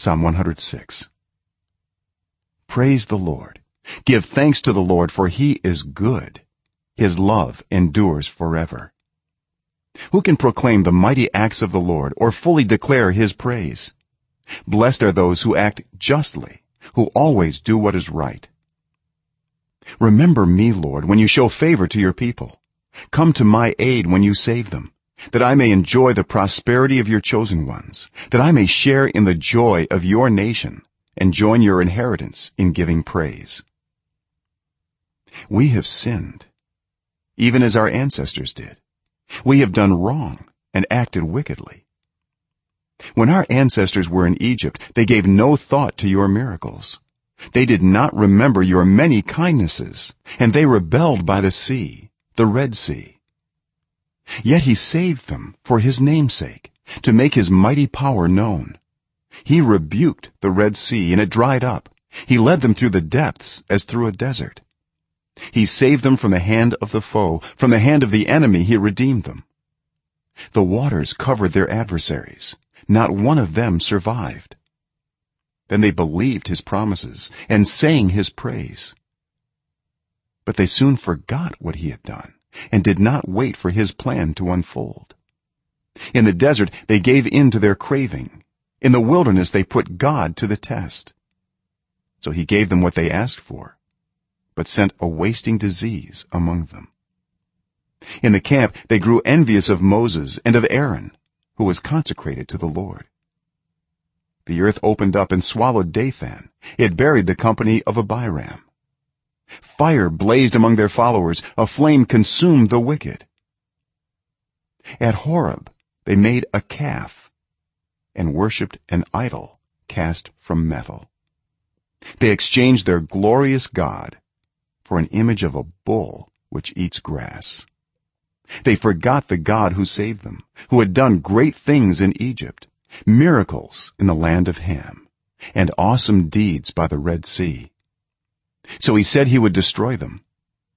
psalm 106 praise the lord. Give thanks to the lord for he is good. His love endures forever. Who can proclaim the mighty acts of the lord or fully declare his praise? Blessed are those who act justly who always do what is right. Remember me lord when you show favor to your people. Come to my aid when you save them that i may enjoy the prosperity of your chosen ones that i may share in the joy of your nation and join your inheritance in giving praise. We have sinned even as our ancestors did. We have done wrong and acted wickedly. When our ancestors were in egypt they gave no thought to your miracles. They did not remember your many kindnesses and they rebelled by the sea the red sea yet he saved them for his name's sake to make his mighty power known. He rebuked the red sea and it dried up. He led them through the depths as through a desert. He saved them from the hand of the foe from the hand of the enemy. He redeemed them. The waters covered their adversaries. Not one of them survived. Then they believed his promises and sang his praise. But they soon forgot what he had done and did not wait for his plan to unfold. In the desert they gave in to their craving. In the wilderness they put god to the test. So he gave them what they asked for but sent a wasting disease among them. In the camp they grew envious of moses and of aaron who was consecrated to the lord. The earth opened up and swallowed dathan. It buried the company of abiram fire blazed among their followers. A flame consumed the wicked. At horeb they made a calf and worshipped an idol cast from metal. They exchanged their glorious god for an image of a bull which eats grass. They forgot the god who saved them who had done great things in egypt miracles in the land of ham and awesome deeds by the red sea so he said he would destroy them.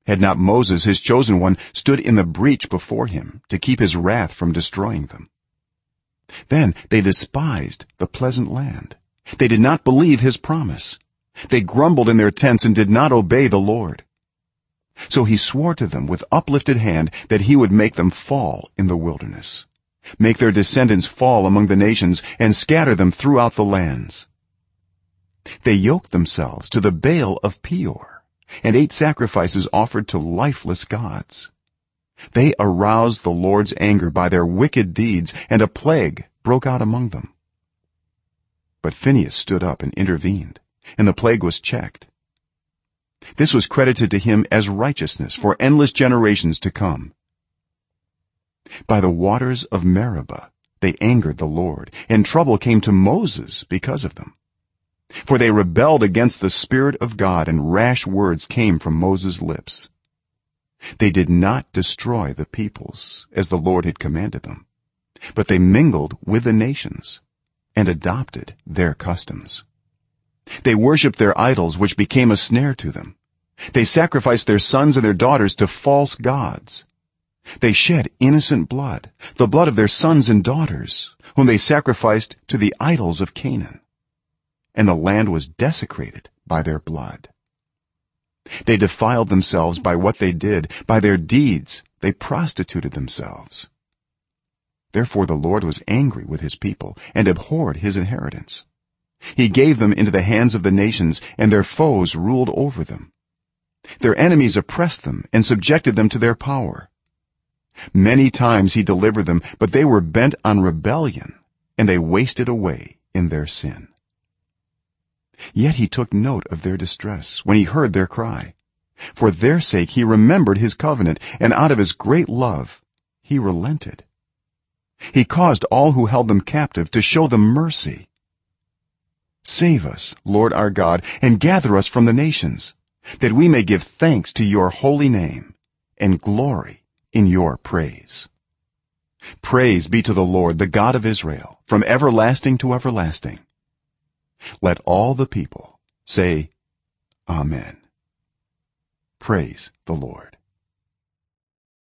Had not moses his chosen one stood in the breach before him to keep his wrath from destroying them? Then they despised the pleasant land. They did not believe his promise. They grumbled in their tents and did not obey the lord. So he swore to them with uplifted hand that he would make them fall in the wilderness make their descendants fall among the nations and scatter them throughout the lands they yoked themselves to the baal of peor and ate sacrifices offered to lifeless gods. They aroused the lord's anger by their wicked deeds and a plague broke out among them. But phinehas stood up and intervened and the plague was checked. This was credited to him as righteousness for endless generations to come. By the waters of meribah they angered the lord and trouble came to moses because of them for they rebelled against the spirit of god and rash words came from moses lips. They did not destroy the peoples as the lord had commanded them but they mingled with the nations and adopted their customs. They worshipped their idols which became a snare to them. They sacrificed their sons and their daughters to false gods. They shed innocent blood the blood of their sons and daughters whom they sacrificed to the idols of canaan and the land was desecrated by their blood. They defiled themselves by what they did. By their deeds they prostituted themselves. Therefore the lord was angry with his people and abhorred his inheritance. He gave them into the hands of the nations and their foes ruled over them. Their enemies oppressed them and subjected them to their power. Many times he delivered them but they were bent on rebellion and they wasted away in their sin yet he took note of their distress when he heard their cry. For their sake he remembered his covenant and out of his great love he relented. He caused all who held them captive to show them mercy. Save us lord our god and gather us from the nations that we may give thanks to your holy name and glory in your praise. Praise be to the lord the god of israel from everlasting to everlasting let all the people say amen. Praise the lord